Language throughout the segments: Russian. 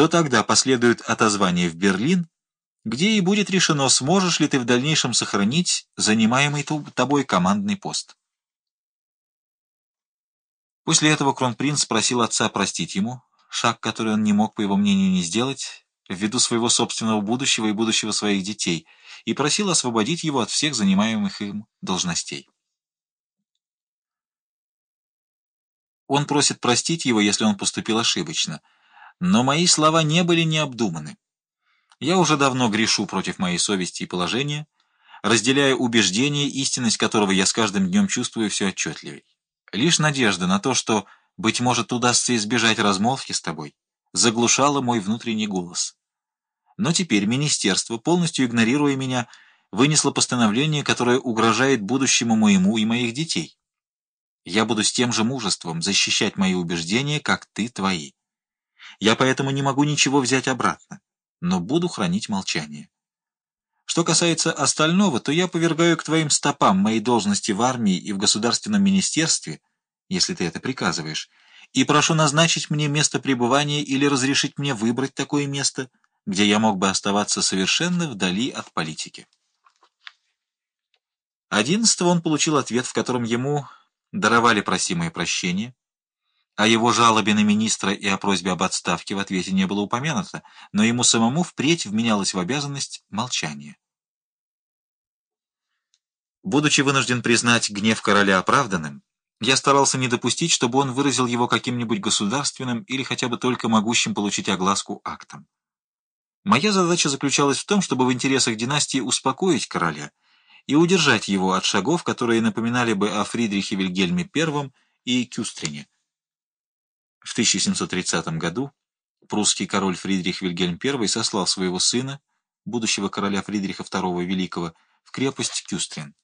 то тогда последует отозвание в Берлин, где и будет решено, сможешь ли ты в дальнейшем сохранить занимаемый тобой командный пост. После этого кронпринц просил отца простить ему, шаг, который он не мог, по его мнению, не сделать, ввиду своего собственного будущего и будущего своих детей, и просил освободить его от всех занимаемых им должностей. Он просит простить его, если он поступил ошибочно, но мои слова не были необдуманы. Я уже давно грешу против моей совести и положения, разделяя убеждение, истинность которого я с каждым днем чувствую все отчетливей. Лишь надежда на то, что, быть может, удастся избежать размолвки с тобой, заглушала мой внутренний голос. Но теперь министерство, полностью игнорируя меня, вынесло постановление, которое угрожает будущему моему и моих детей. Я буду с тем же мужеством защищать мои убеждения, как ты твои. Я поэтому не могу ничего взять обратно, но буду хранить молчание. Что касается остального, то я повергаю к твоим стопам мои должности в армии и в государственном министерстве, если ты это приказываешь, и прошу назначить мне место пребывания или разрешить мне выбрать такое место, где я мог бы оставаться совершенно вдали от политики. Одиннадцатого он получил ответ, в котором ему даровали просимое прощение, о его жалобе на министра и о просьбе об отставке в ответе не было упомянуто, но ему самому впредь вменялось в обязанность молчание. Будучи вынужден признать гнев короля оправданным, я старался не допустить, чтобы он выразил его каким-нибудь государственным или хотя бы только могущим получить огласку актом. Моя задача заключалась в том, чтобы в интересах династии успокоить короля и удержать его от шагов, которые напоминали бы о Фридрихе Вильгельме I и Кюстрине. В 1730 году прусский король Фридрих Вильгельм I сослал своего сына, будущего короля Фридриха II Великого, в крепость Кюстрин.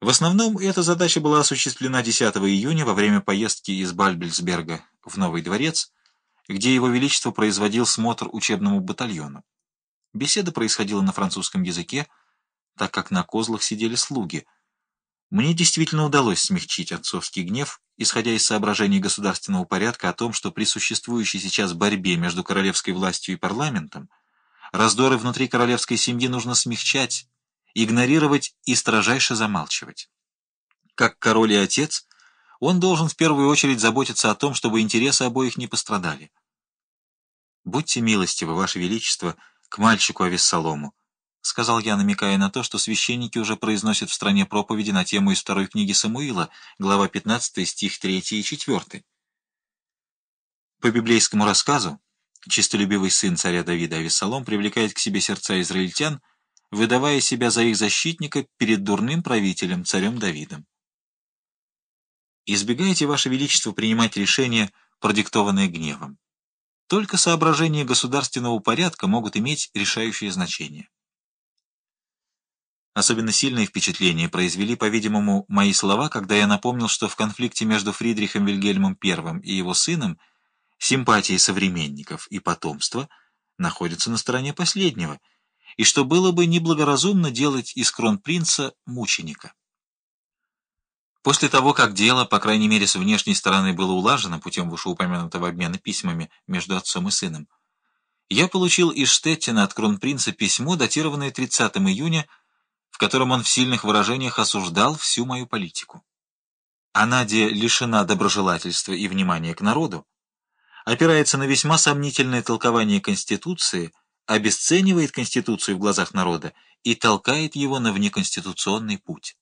В основном эта задача была осуществлена 10 июня во время поездки из Бальбельсберга в Новый дворец, где его величество производил смотр учебному батальону. Беседа происходила на французском языке, так как на козлах сидели слуги. Мне действительно удалось смягчить отцовский гнев, исходя из соображений государственного порядка о том, что при существующей сейчас борьбе между королевской властью и парламентом раздоры внутри королевской семьи нужно смягчать, игнорировать и строжайше замалчивать. Как король и отец, он должен в первую очередь заботиться о том, чтобы интересы обоих не пострадали. «Будьте милостивы, Ваше Величество, к мальчику Авессалому», — сказал я, намекая на то, что священники уже произносят в стране проповеди на тему из второй книги Самуила, глава 15, стих 3 и 4. По библейскому рассказу, честолюбивый сын царя Давида Авессалом привлекает к себе сердца израильтян — выдавая себя за их защитника перед дурным правителем, царем Давидом. Избегайте, Ваше Величество, принимать решения, продиктованные гневом. Только соображения государственного порядка могут иметь решающее значение. Особенно сильное впечатление произвели, по-видимому, мои слова, когда я напомнил, что в конфликте между Фридрихом Вильгельмом I и его сыном симпатии современников и потомства находятся на стороне последнего – и что было бы неблагоразумно делать из кронпринца мученика. После того, как дело, по крайней мере, с внешней стороны было улажено путем вышеупомянутого обмена письмами между отцом и сыном, я получил из Штеттина от кронпринца письмо, датированное 30 июня, в котором он в сильных выражениях осуждал всю мою политику. Анадия лишена доброжелательства и внимания к народу, опирается на весьма сомнительное толкование Конституции – обесценивает Конституцию в глазах народа и толкает его на внеконституционный путь.